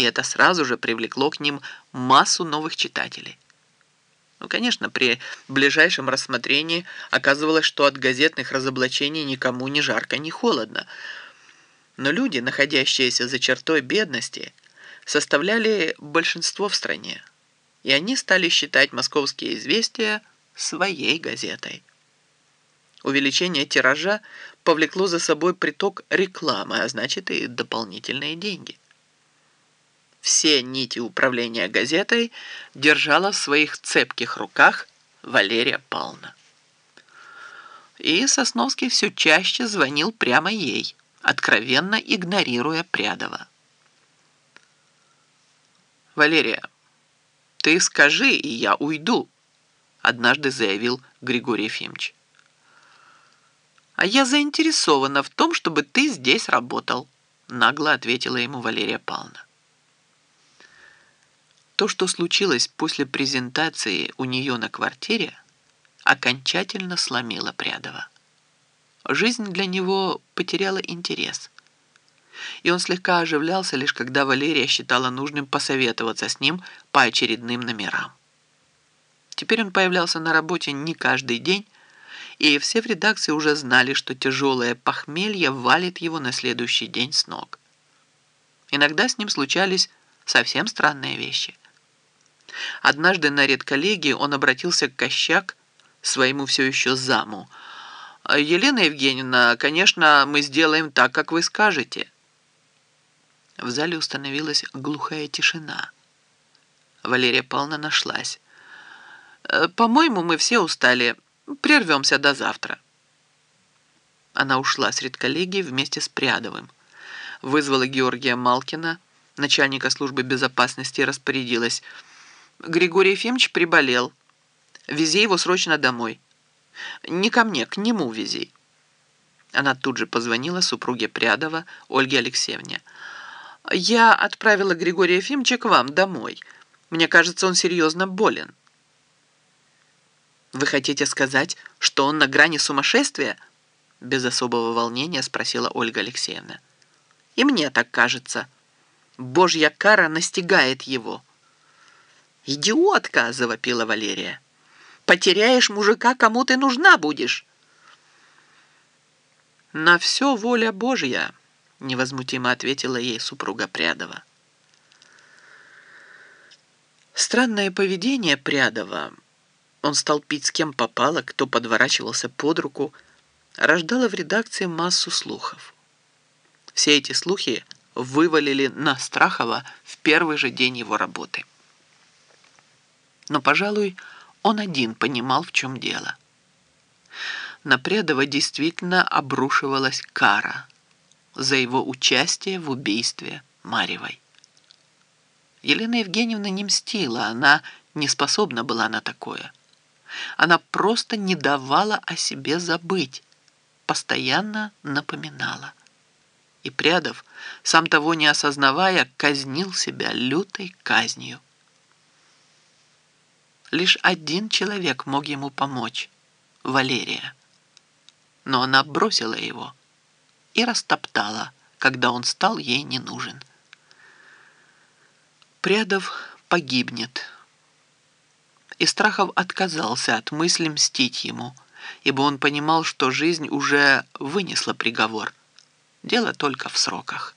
и это сразу же привлекло к ним массу новых читателей. Ну, конечно, при ближайшем рассмотрении оказывалось, что от газетных разоблачений никому ни жарко, ни холодно. Но люди, находящиеся за чертой бедности, составляли большинство в стране, и они стали считать «Московские известия» своей газетой. Увеличение тиража повлекло за собой приток рекламы, а значит и дополнительные деньги. Все нити управления газетой держала в своих цепких руках Валерия Павловна. И Сосновский все чаще звонил прямо ей, откровенно игнорируя Прядова. «Валерия, ты скажи, и я уйду», однажды заявил Григорий Ефимович. «А я заинтересована в том, чтобы ты здесь работал», нагло ответила ему Валерия Павловна. То, что случилось после презентации у нее на квартире, окончательно сломило Прядова. Жизнь для него потеряла интерес. И он слегка оживлялся, лишь когда Валерия считала нужным посоветоваться с ним по очередным номерам. Теперь он появлялся на работе не каждый день, и все в редакции уже знали, что тяжелое похмелье валит его на следующий день с ног. Иногда с ним случались совсем странные вещи. Однажды на редколлегии он обратился к Кощак, своему все еще заму. «Елена Евгеньевна, конечно, мы сделаем так, как вы скажете». В зале установилась глухая тишина. Валерия Павловна нашлась. «Э, «По-моему, мы все устали. Прервемся до завтра». Она ушла с редколлегии вместе с Прядовым. Вызвала Георгия Малкина, начальника службы безопасности, распорядилась – Григорий Ефимович приболел. Вези его срочно домой. Не ко мне, к нему вези. Она тут же позвонила супруге Прядова Ольге Алексеевне. «Я отправила Григория Ефимовича к вам домой. Мне кажется, он серьезно болен». «Вы хотите сказать, что он на грани сумасшествия?» Без особого волнения спросила Ольга Алексеевна. «И мне так кажется. Божья кара настигает его». «Идиотка!» — завопила Валерия. «Потеряешь мужика, кому ты нужна будешь!» «На все воля Божья!» — невозмутимо ответила ей супруга Прядова. Странное поведение Прядова, он стал пить с кем попало, кто подворачивался под руку, рождало в редакции массу слухов. Все эти слухи вывалили на Страхова в первый же день его работы но, пожалуй, он один понимал, в чем дело. На Предова действительно обрушивалась кара за его участие в убийстве Марьевой. Елена Евгеньевна не мстила, она не способна была на такое. Она просто не давала о себе забыть, постоянно напоминала. И Прядов, сам того не осознавая, казнил себя лютой казнью. Лишь один человек мог ему помочь — Валерия. Но она бросила его и растоптала, когда он стал ей не нужен. Прядов погибнет. И Страхов отказался от мысли мстить ему, ибо он понимал, что жизнь уже вынесла приговор. Дело только в сроках.